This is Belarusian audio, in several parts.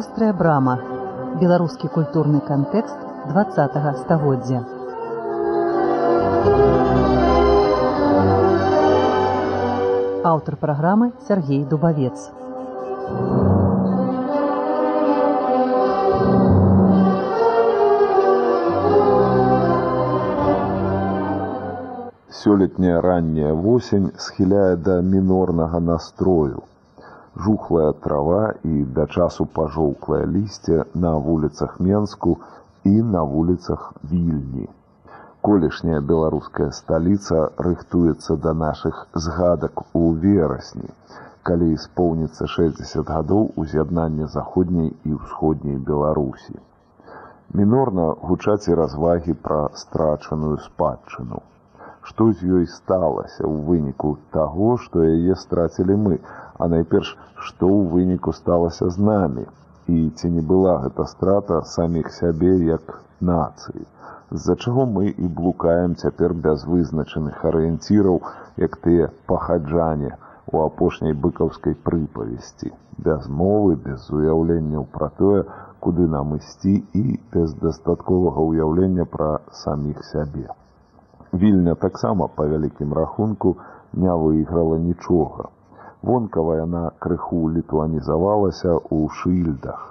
Вострая брама. Беларускі культурны кантэкст 20 стагоддзя. Аўтар праграмы Сергей Дубавец. Сёлетняя ранняя восень схіляе да мінорнага настрою. Жухлая трава і да часу пажоўклае лісце на вуліцах Менску і на вуліцах вільні. Колішняя беларуская сталіца рыхтуецца да нашых згадак у верасні, калі исполніцца 60 гадоў уз'яднання заходняй і ўсходняй Беларусі. Мінорна гучаць і развагі пра страчаную спадчыну. Што з ёй сталася ў выніку таго, што яе страцілі мы, а найперш, што ў выніку сталася з намі, і ці не была гэта страта саміх сябе як нацыі? З-за чаго мы і блукаем цяпер без вызначаных арыенціраў, як тыя пахаджане у апошняй быкаўскай прыпавесці, без мовы, без уяўленняў пра тое, куды нам ісці і без дастатковага ўяўлення пра саміх сябе. Вільня таксама па вялікім рахунку не выйграла нічога. Вонкава яна крыху літуанізавалася ў шыльдах,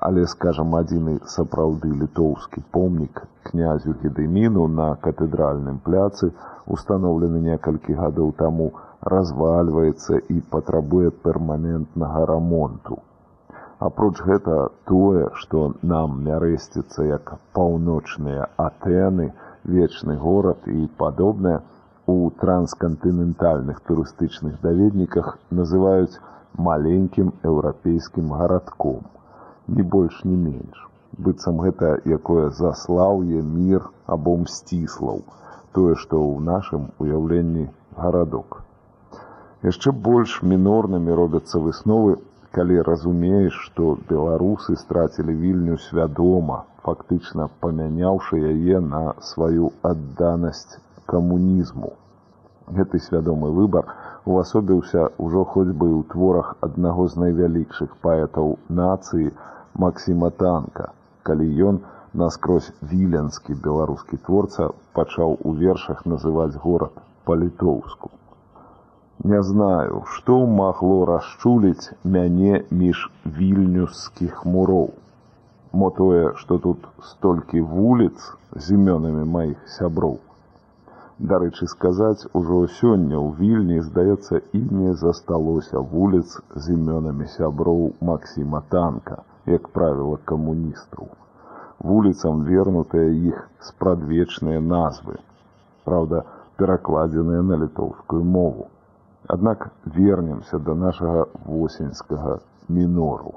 але скажам адзіны сапраўды літоўскі помнік князю гедыміну на катэдральным пляцы установлены некалькі гадоў таму развальваецца і патрабуе перманентнага рамонту. Апроч гэта тое, што нам мярэсціцца як паўночныя атэны, вечны горад і падобнае у транскантынентальных турыстычных даведніках называюць маленькім еўрапейскім гарадком, не больш не менш. быццам гэта якое заслаўе мір або мсціслаў, тое, што ў нашым уяўленні гарадок. Яшчэ больш мінорнымі робяцца высновы, калі разумееш, што беларусы страцілі вільню свядома, фактычна памяняўшы яе на сваю адданасць камунізму. Гэты свядомы выбар увасобіўся ўжо хоць бы ў творах аднаго з найвялікшых паэтаў нацыі Масіма танка, калі ён наскрозь віленскі беларускі творца пачаў у вершах называць горад па-літоўску. Не знаю, што магло расчуліць мяне між вільнюскіх муроў мо тое, што тут столькі вуліц з імёнамі маіх сяброў. Дарэчы сказаць, ужо сёння ў вільні, здаецца, і не засталося вуліц з імёнамі сяброў Масіма танка, як правіла камуністаў. Вуліцам вернутыя іх спрадвечныя назвы. Праўда, перакладзеныя на літоўскую мову. Аднак вернемся да нашага восеньскага мінору.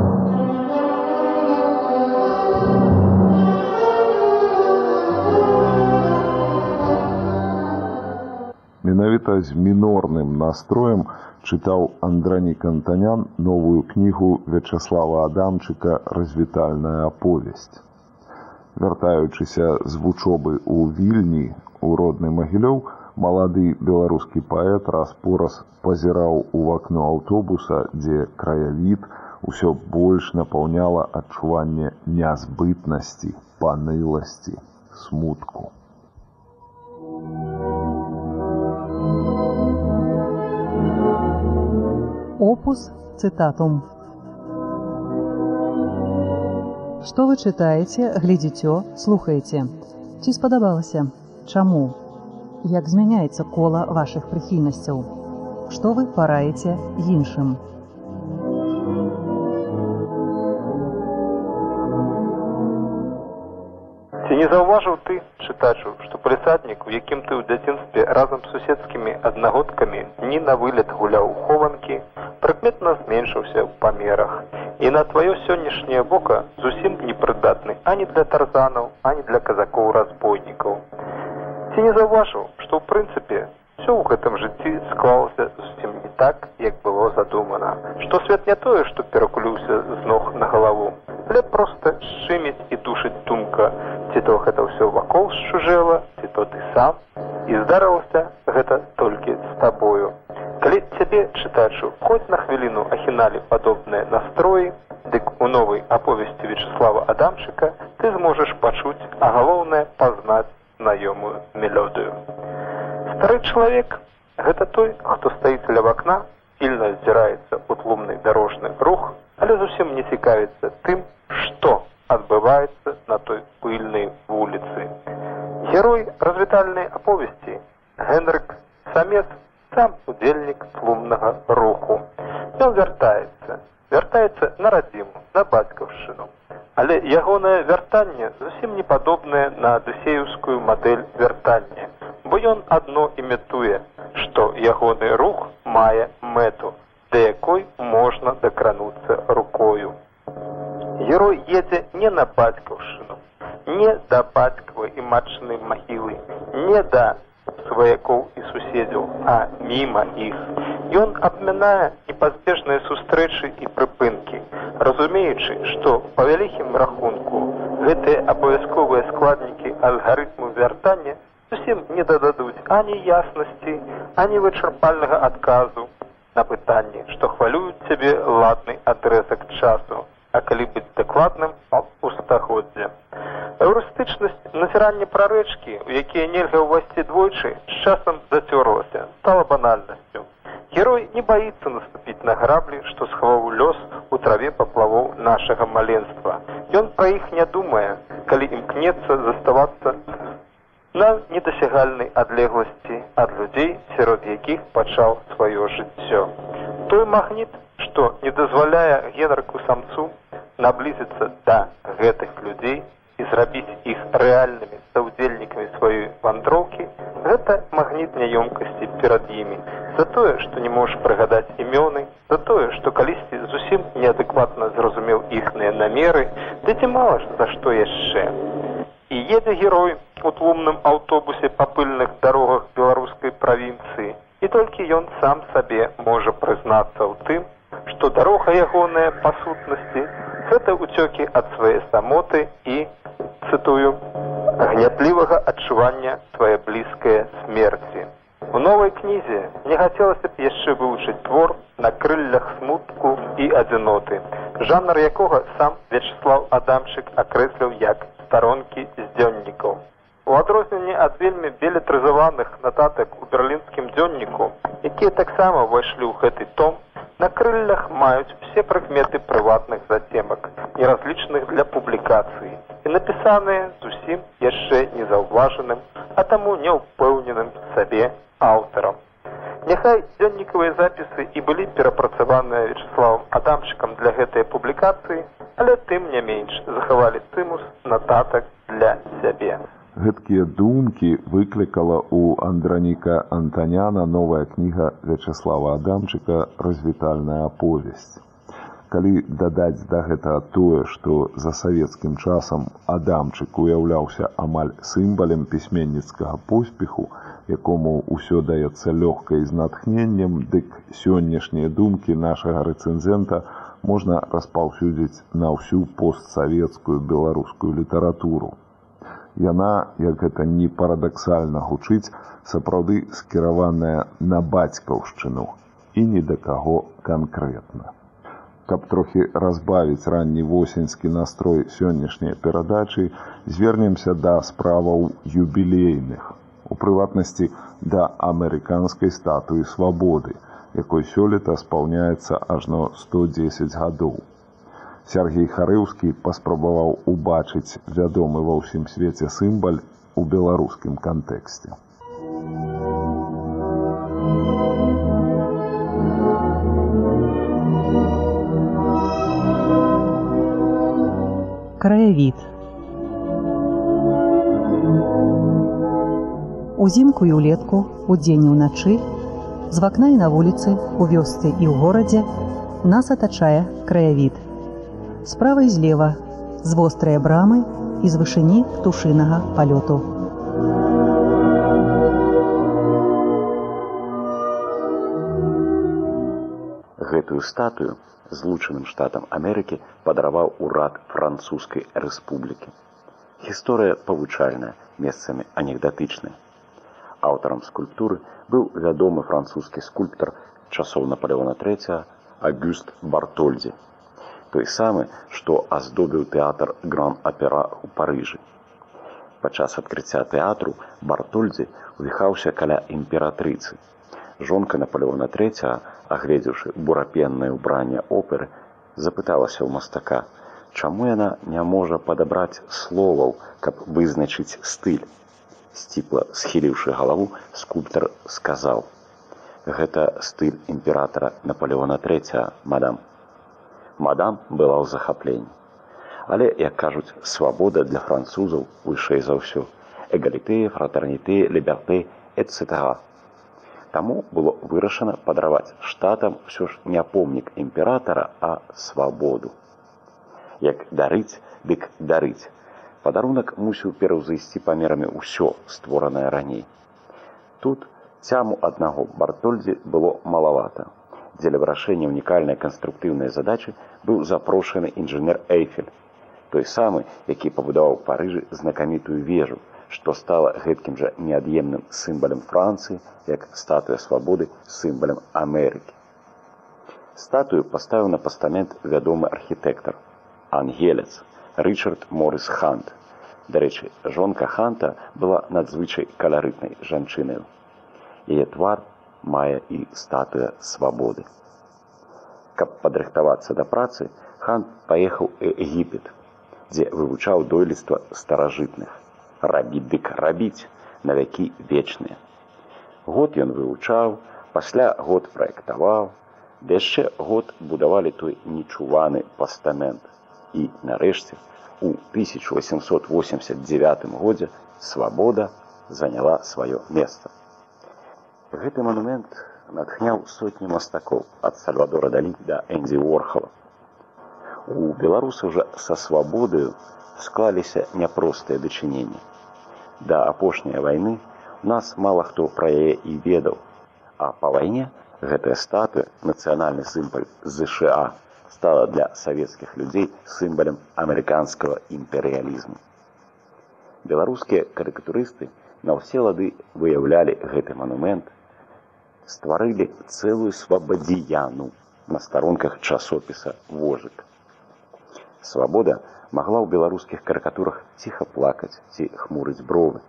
Менавіта з мінорным настроем чытаў Андранік Антанян новую кнігу Вячаслава Адамчыка развітальная аповесць. Вяртаючыся з вучобы ў вільні у родны магілёў, малады беларускі паэт раз-пораз пазіраў у вакно аўтобуса, дзе краявід усё больш напаўняла адчуванне нязбытнасці, паныласці, смутку. Опус цытатум. Што вы чытаеце, глядзіцё, слухаеце. Ці спадабалася? Чаму? Як змяняецца кола вашых прыхільнасцяў? Што вы параеце іншым? Ці не заўважыў ты, чытачу, што палісаднік, у якім ты ў дзяцінстве разам з суседскімі аднагодкамі ні на вылет гуляў хованкі, пры адметна зменшыўся ў памерах. І на тваё сённяшняе вока зусім непрыдатны ані для тарзанаў, ані для казакоў-разбойнікаў. Ці не заўважыў, што ў прынцыпе все ў гэтым жыцці склалася зусім не так, як было задумана. Што свет не тое, што перакуліўся з ног на галаву, але проста шчыміць і душыць думка, ці то гэта ўсё вакол шчужэла, ці то ты сам. І здарылася гэта толькі з табою. Калі цябе чытачу хоць на хвіліну ахіналі падобныя настроі, дык у новай аповесці Вячеслава Адамчыка ты зможаш пачуць, а галоўнае пазнаць знаёмую мелодыю. Стары чалавек гэта той, хто стаіць ля вакна, пільна азіраецца ў тлумны дарожны рух, але зусім не цікавіцца тым, што адбываецца на той пыльнай вуліцы. Герой развітальнай аповесці Генрык самец сам удзельнік тлумнага руху. Ён вяртаецца, вяртаецца на радзіму, на бацькаўшчыну. Але ягонае вяртанне зусім не падобнае на адысеюскую мадэль вяртання бо ён адно імітуе, што ягоны рух мае мэту, да якой можна дакрануцца рукою. Герой едзе не на бацькаўшыну, не да бацькавай і матчынай магілы, не да сваякоў і суседзяў, а міма іх. Ён абмінае непазбежныя сустрэчы і прыпынкі, разумеючы, што па вялікім рахунку гэтыя абавязковыя складнікі алгарытму вяртання зусім не дададуць ані яснасці, ані вычарпальнага адказу на пытанні, што хвалююць цябе ладны адрэзак часу, а калі быць дакладным у стагоддзя. Эўрыстычнасць назірання пра рэчкі, у якія нельга ўвайсці двойчы, з часам зацёрлася, стала банальнасцю. Герой не баіцца наступіць на граблі, што схаваў лёс у траве паплавоў нашага маленства. Ён пра іх не думае, калі імкнецца заставацца на недасягальнай адлегласці ад людзей, сярод якіх пачаў сваё жыццё. Той магніт, што не дазваляе генарку самцу наблізіцца да гэтых людзей і зрабіць іх рэальнымі саўдзельнікамі сваёй вандроўкі, гэта магніт няёмкасці перад імі. За тое, што не можаш прыгадаць імёны, за тое, што калісьці зусім неадэкватна зразумеў іхныя намеры, ды ці мала за што яшчэ. І едзе герой у тлумным аўтобусе па пыльных дарогах беларускай правінцыі. І толькі ён сам сабе можа прызнацца ў тым, што дарога ягоная па сутнасці гэта ўцёкі ад свае самоты і цытую гнятлівага адчування свае блізкае смерці. У новай кнізе не хацелася б яшчэ вывучыць твор на крыллях смутку і адзіноты, жанр якога сам Вячеслав Адамчык акрэсліў як старонкі з дзённікаў. У адрозненне ад вельмі белетрызаваных нататак у берлінскім дзённіку, якія таксама ўвайшлі ў гэты том, на крыллях маюць усе прыкметы прыватных зацемак, неразлічных для публікацыі і напісаныя зусім яшчэ незаўважаным, а таму няўпэўненым сабе аўтарам. Няхай дзённікавыя запісы і былі перапрацаваныя Вячеславам Адамчыкам для гэтай публікацыі, але тым не менш захавалі цымус нататак для сябе гэткія думкі выклікала ў андраніка антаняна новая кніга вячеслава адамчыка развітальная аповесць калі дадаць да гэтага тое што за савецкім часам адамчык уяўляўся амаль сімбалем пісьменніцкага поспеху якому ўсё даецца лёгкай з натхненнем дык сённяшнія думкі нашага рэцэнзента можна распаўсюдзіць на ўсю постсавецкую беларускую літаратуру яна як гэта не парадаксальна гучыць сапраўды скіраваная на бацькаўшчыну. І ні да каго канкрэтна. Каб трохі разбавіць ранні восеньскі настрой сённяшняй перадачы звернемся да справаў юбілейных. У прыватнасці да амерыканскай статуі свабоды якой сёлета спаўняецца ажно 110 гадоў Сергій Харыўскі паспрабаваў убачыць вядомы ва ўсім свеце сімбаль у беларускім кантэксце. Краявід Узімку і ўлетку, удзень і ўначы З вакна і на вуліцы, у вёсцы і ў горадзе нас атачае краявід. Справа і злева, з вострыя брамы і з вышыні птушынага палёту. Гэтую статую злучаным штатам Амерыкі падараваў урад французскай рэспублікі. Гісторыя павучальная, месцамі анекдатычная. Аўтарам скульптуры быў вядомы французскі скульптар часоў Наполеона III Агюст Бартольдзі, той самы, што аздобіў тэатр Гран-апера ў Парыжы. Падчас адкрыцця тэатру Бартольдзі увіхаўся каля імператрыцы. Жонка Наполеона III, агледзеўшы бурапеннае ўбранне оперы, запыталася ў мастака, чаму яна не можа падабраць словаў, каб вызначыць стыль. Сціпла схіліўшы галаву, скульптар сказаў: « Гэта стыль імператара Наполеона III, мадам. Мадам была ў захапленні. Але, як кажуць, свабода для французаў вышэй за ўсё. Эгаліты, фратэрніты, ліберты, etc. Таму было вырашана падраваць штатам ўсё ж не помнік імператара, а свабоду. Як дарыць, дык дарыць. Падарунак мусіў пераўзайсці памерамі ўсё створанае раней. Тут цяму аднаго бартольдзі было малавата. Дзеля вырашэння унікальнай канструктыўнай задачы быў запрошаны інжынер Эйфель, той самы, які пабудаваў парыжы знакамітую вежу, што стала гэткім жа неад'емным сімбалем Францыі, як статуя свабоды сімбалем Амерыкі. Статую паставіў на пастамент вядомы архітэктар ангелец Рчард Морыс Хант. Дарэчы, жонка ханта была надзвычай каларытнай жанчынаю. Яе твар мае і статуя свабоды. Каб падрыхтавацца да працы, хан паехаў у Егіпет, дзе вывучаў дойлідства старажытных. Рабіць дык рабіць на вякі вечныя. Год ён вывучаў, пасля год праектаваў, ды яшчэ год будавалі той нечуваны пастамент. І нарэшце, у 1889 годзе свабода заняла сваё месца. Гэты манумент натхняў сотні мастакоў ад Сальвадора Далі да Эндзі Уорхала. У беларусы ўжо са свабодаю склаліся няпростыя дачыненні. Да апошняй вайны у нас мала хто пра яе і ведаў, а па вайне гэтая статуя нацыянальны сімпаль ЗША стала для савецкіх людзей сімбалем амерыканскага імперыялізму. Беларускія карыкатурысты на ўсе лады выяўлялі гэты манумент, стварылі цэлую свабадзіяну на старонках часопіса вожык. Свабода магла ў беларускіх карыкатурах ціха плакаць ці хмурыць бровы.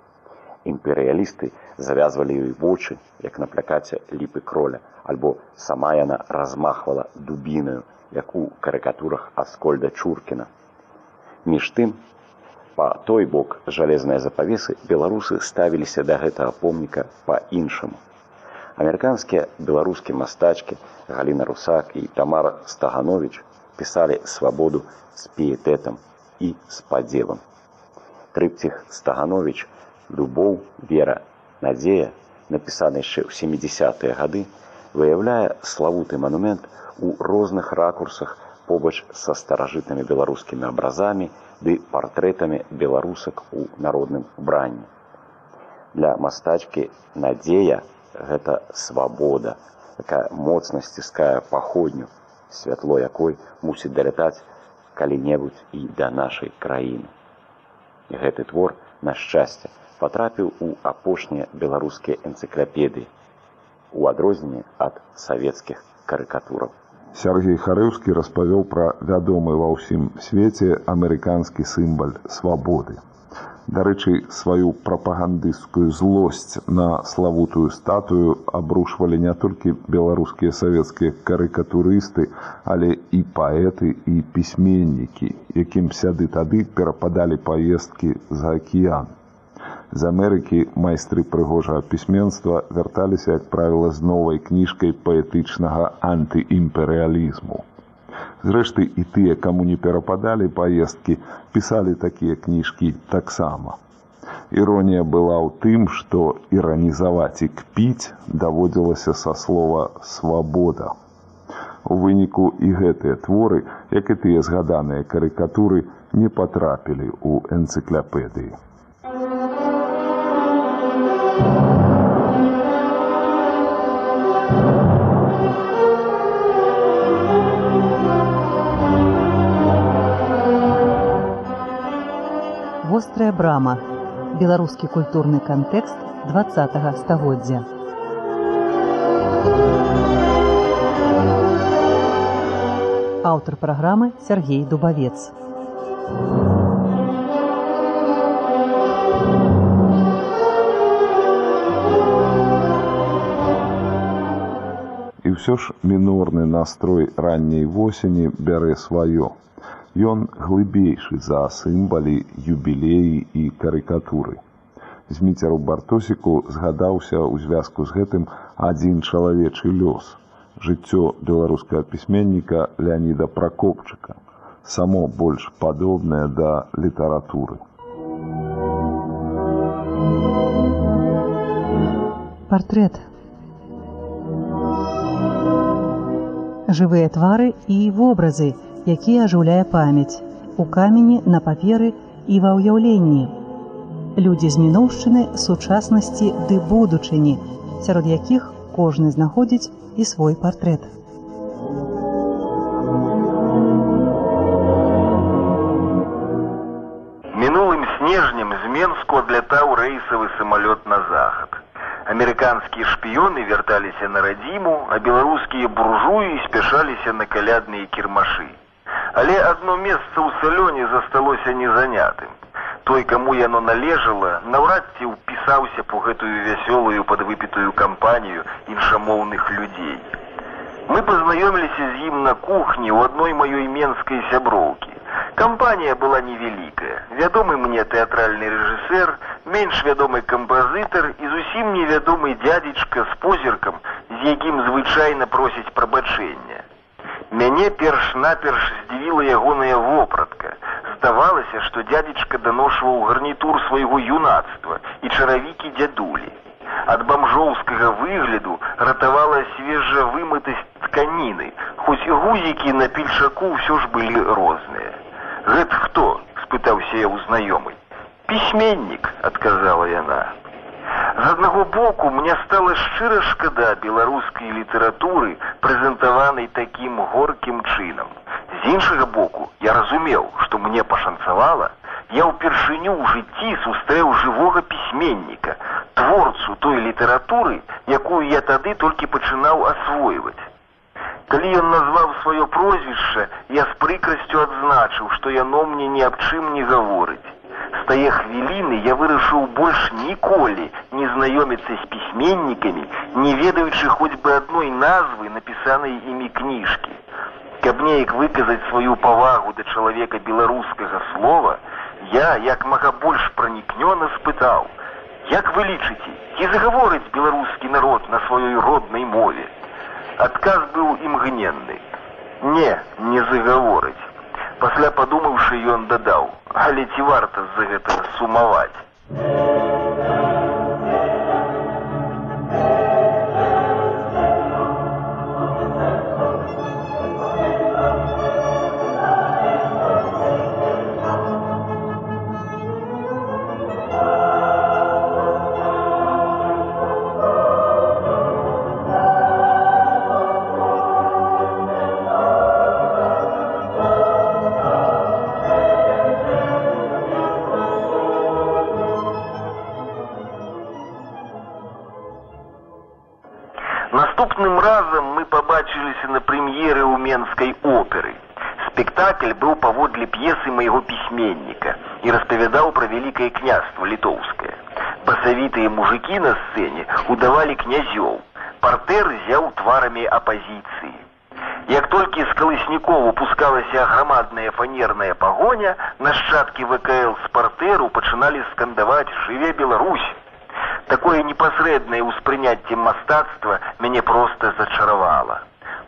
Імперыялісты завязвалі ёй вочы, як на плякаце ліпы кроля, альбо сама яна размахвала дубінаю, як у карыкатурах аскольда чуркіна. Між тым, па той бок жалезныя запавесы беларусы ставіліся да гэтага помніка па-іншаму. Амерыканскія беларускія мастачкі Галіна Русак і Тамара Стаганович пісалі свабоду з піетэтам і з падзелам. Трыпціх Стаганович, любоў, вера, надзея, напісаны яшчэ ў 70-тыя гады, выяўляе славуты манумент у розных ракурсах побач са старажытнымі беларускімі абразамі ды партрэтамі беларусак у народным убранні. Для мастачкі надзея гэта свабода, такая моцна сціскае паходню, святло якой мусіць далятаць калі-небудзь і да нашай краіны. Гэты твор, на шчасце, патрапіў у апошнія беларускія энцыклапедыі, у адрозненне ад савецкіх карыкатураў. Сергій Харыўскі распавёў пра вядомы ва ўсім свеце амерыканскі сімбаль свабоды. Дарэчы, сваю прапагандысцкую злосць на славутую статую абрушвалі не толькі беларускія савецкія карыкатурысты, але і паэты і пісьменнікі, якім сяды тады перападалі паездкі за акіян. З Амерыкі майстры прыгожага пісьменства вярталіся, як правіла, з новай кніжкай паэтычнага антыімперыялізму. Зрэшты і тыя, каму не перападалі паездкі, пісалі такія кніжкі таксама. Іронія была ў тым, што іранізаваць і кпіць даводзілася са слова свабода. У выніку і гэтыя творы, як і тыя згаданыя карыкатуры, не патрапілі ў энцыкляпедыі. Вострая брама. Беларускі культурны кантэкст 20 стагоддзя. Аўтар праграмы Сергей Дубавец. І ўсё ж мінорны настрой ранняй восені бярэ сваё. Ён глыбейшы за сімбалі, юбілеі і карыкатуры. Зміцеру бартосіку згадаўся ў звязку з гэтым адзін чалавечы лёс. Жыццё беларускага пісьменніка Леаніда Пракопчыка, само больш падобнае да літаратуры. Партрэт. Жывыя твары і вобразы, якія ажыўляе памяць у камені на паперы і ва ўяўленні. Людзі з мінуўшчыны сучаснасці ды будучыні, сярод якіх кожны знаходзіць і свой партрэт. Мінулым снежнем з Менску адлятаў рэйсавы самалёт на захад. Амерыканскія шпіёны вярталіся на радзіму, а беларускія буржуі спяшаліся на калядныя кірмашы. Але адно месца ў салёне засталося незанятым. Той, каму яно належала, наўрад ці ўпісаўся б у гэтую вясёлую падвыпітую кампанію іншамоўных людзей. Мы пазнаёміліся з ім на кухні ў адной маёй менскай сяброўкі. Кампанія была невялікая. Вядомы мне тэатральны рэжысэр, менш вядомы кампазітар і зусім невядомы дзядзечка з позіркам, з якім звычайна просіць прабачэння. Мяне перш-наперш здзівіла ягоная вопратка. Здавалася, што дзядзечка даношваў гарнітур свайго юнацтва і чаравікі дзядулі. Ад бамжоўскага выгляду ратавала свежа вымытасць тканіны, хоць гузікі на пільшаку ўсё ж былі розныя. Гэт хто? спытаўся я ў знаёмый. Пісьменнік, адказала яна. З аднаго боку мне стала шчыра шкада беларускай літаратуры, прэзентаванай такім горкім чынам. З іншага боку, я разумеў, што мне пашанцавала, я ўпершыню ў жыцці сустрэў жывога пісьменніка, творцу той літаратуры, якую я тады толькі пачынаў асвойваць. Калі ён назваў сваё прозвішча, я з прыкрасцю адзначыў, што яно мне ні аб чым не гаворыць. З тае хвіліны я вырашыў больш ніколі не знаёміцца з пісьменнікамі, не ведаючы хоць бы адной назвы напісанай імі кніжкі. Каб неяк выказаць сваю павагу да чалавека беларускага слова, я як мага больш пранікнёна спытаў: « Як вы лічыце, ці загаворыць беларускі народ на сваёй роднай мове? Адказ быў імгненны. Не, не загаворыць. Пасля падумаўшы, ён дадаў, але ці варта з-за гэтага сумаваць. Наступным разам мы пабачыліся на прэм'еры ў менскай оперы. Спектакль быў паводле п'есы майго пісьменніка і распавядаў пра вялікае княства літоўскае. Басавітыя мужикі на сцэне удавалі князёў. Партэр зяў тварамі апазіцыі. Як толькі з калысніков упускалася грамадная фанерная пагоня, нашчадкі ВКЛ з партэру пачыналі скандаваць жыве Беларусь. Такое непасрэднае ўспрыняцце мастацтва мяне проста зачаравала.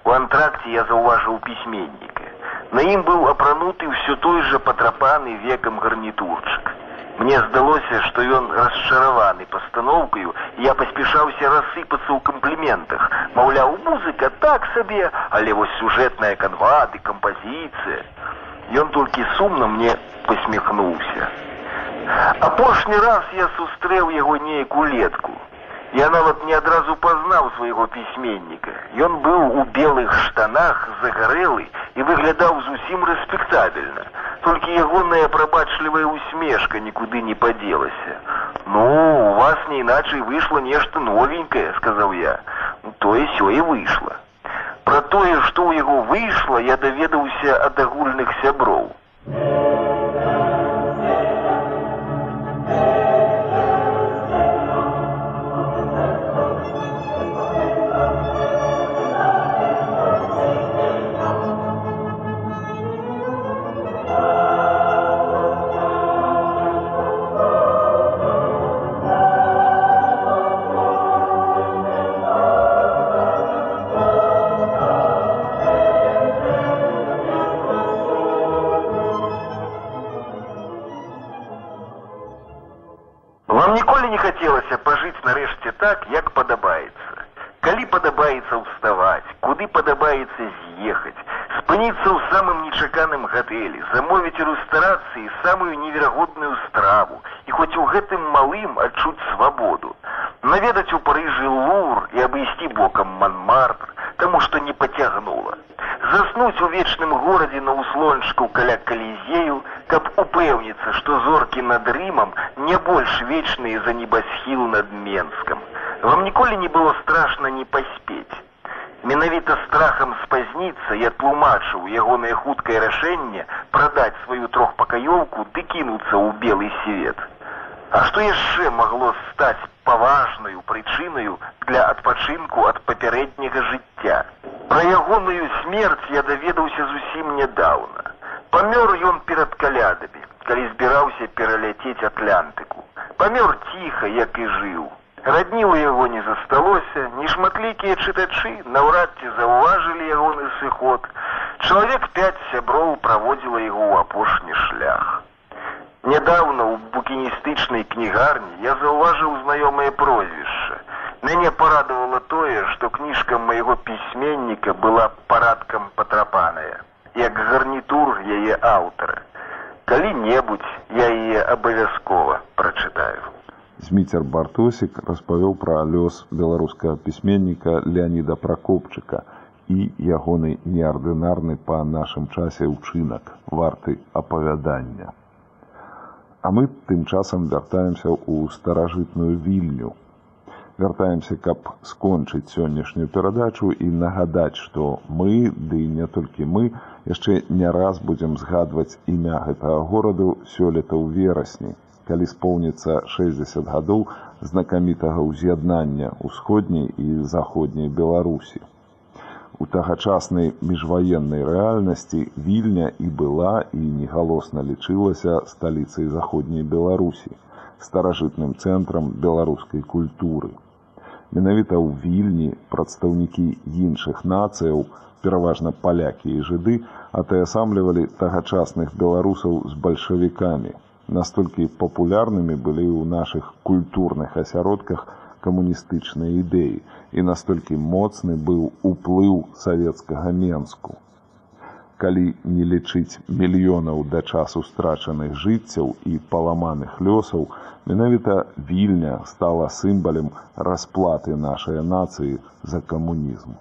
У антракце я заўважыў пісьменніка. На ім быў апрануты ўсё той жа патрапаны векам гарнітурчык. Мне здалося, што ён расчараваны пастаноўкаю, я паспяшаўся рассыпацца ў кампліментах. Маўляў, музыка так сабе, але вось сюжэтная канва ды кампазіцыя. Ён толькі сумна мне посміхнуўся. Апошні раз я сустрэў яго неяк улетку. Я нават не адразу пазнаў свайго пісьменніка. Ён быў у белых штанах загарэлы і выглядаў зусім рэспектабельна. Толькі ягоная прабачлівая усмешка нікуды не падзелася. Ну, у вас не іначай выйшла нешта новенькае, сказаў я. Тое сёе выйшла. Пра тое, што ў яго выйшла, я даведаўся ад агульных сяброў. Так, як падабаецца. Калі падабаецца ўставаць, куды падабаецца з'ехаць, спыніцца ў самым нечаканым гатэлі, замовіць у рэстарацыі самую неверагодную страву і хоць у гэтым малым адчуць свабоду. Наведаць у Парыжы лур і абысці бокам манмартр, таму што не пацягнула. Заснуць у вечным горадзе на ўслончку каля калізею, каб упэўніцца, што зоркі над рымам не больш вечныя за небасхіл над менскам. Вам ніколі не было страшна не паспець. Менавіта страхам спазніцца я тлумачыў ягонае хуткае рашэнне прадаць сваю трохпакаёўку ды кінуцца ў белы свет. А што яшчэ магло стаць паважнаю прычынаю для адпачынку ад папярэдняга жыцця? Пра ягоную смерць я даведаўся зусім нядаўна. Памёр ён перад калядамі, калі збіраўся пераляцець атлантыку. Памёр ціха, як і жыў. Радні ў яго не засталося, нешматлікія чытачы наўрад ці заўважылі ягоны сыход. Чалавек пяць сяброў праводзіла яго ў апошні шлях. Нядаўна ў букіністычнай кнігарні я заўважыў знаёмае прозвішча. Мяне парадавала тое, што кніжка майго пісьменніка была парадкам патрапаная, як гарнітур яе аўтара. Калі-небудзь я яе абавязкова прачытаю. Зміцер Бартосік распавёў пра лёс беларускага пісьменніка Леаніда Пракопчыка і ягоны неардынарны па нашым часе ўчынак варты апавядання. А мы тым часам вяртаемся ў старажытную вільню. Вяртаемся, каб скончыць сённяшнюю перадачу і нагадаць, што мы, ды не толькі мы, яшчэ не раз будзем згадваць імя гэтага гораду сёлета ў верасні, калі споўніцца 60 гадоў знакамітага ўз'яднання ўсходняй і заходняй Беларусі. У тагачаснай міжваеннай рэальнасці вільня і была і негалосна лічылася сталіцай заходняй Беларусі, старажытным цэнтрам беларускай культуры. Менавіта ў вільні прадстаўнікі іншых нацыяў, пераважна палякі і жыды, атаясамлівалі тагачасных беларусаў з бальшавікамі. Настолькі папулярнымі былі ў нашых культурных асяродках камуністычныя ідэі і настолькі моцны быў уплыў савецкага менску. Калі не лічыць мільёнаў да часу страчаных жыццяў і паламаных лёсаў, менавіта вільня стала сімбалем расплаты нашай нацыі за камунізм.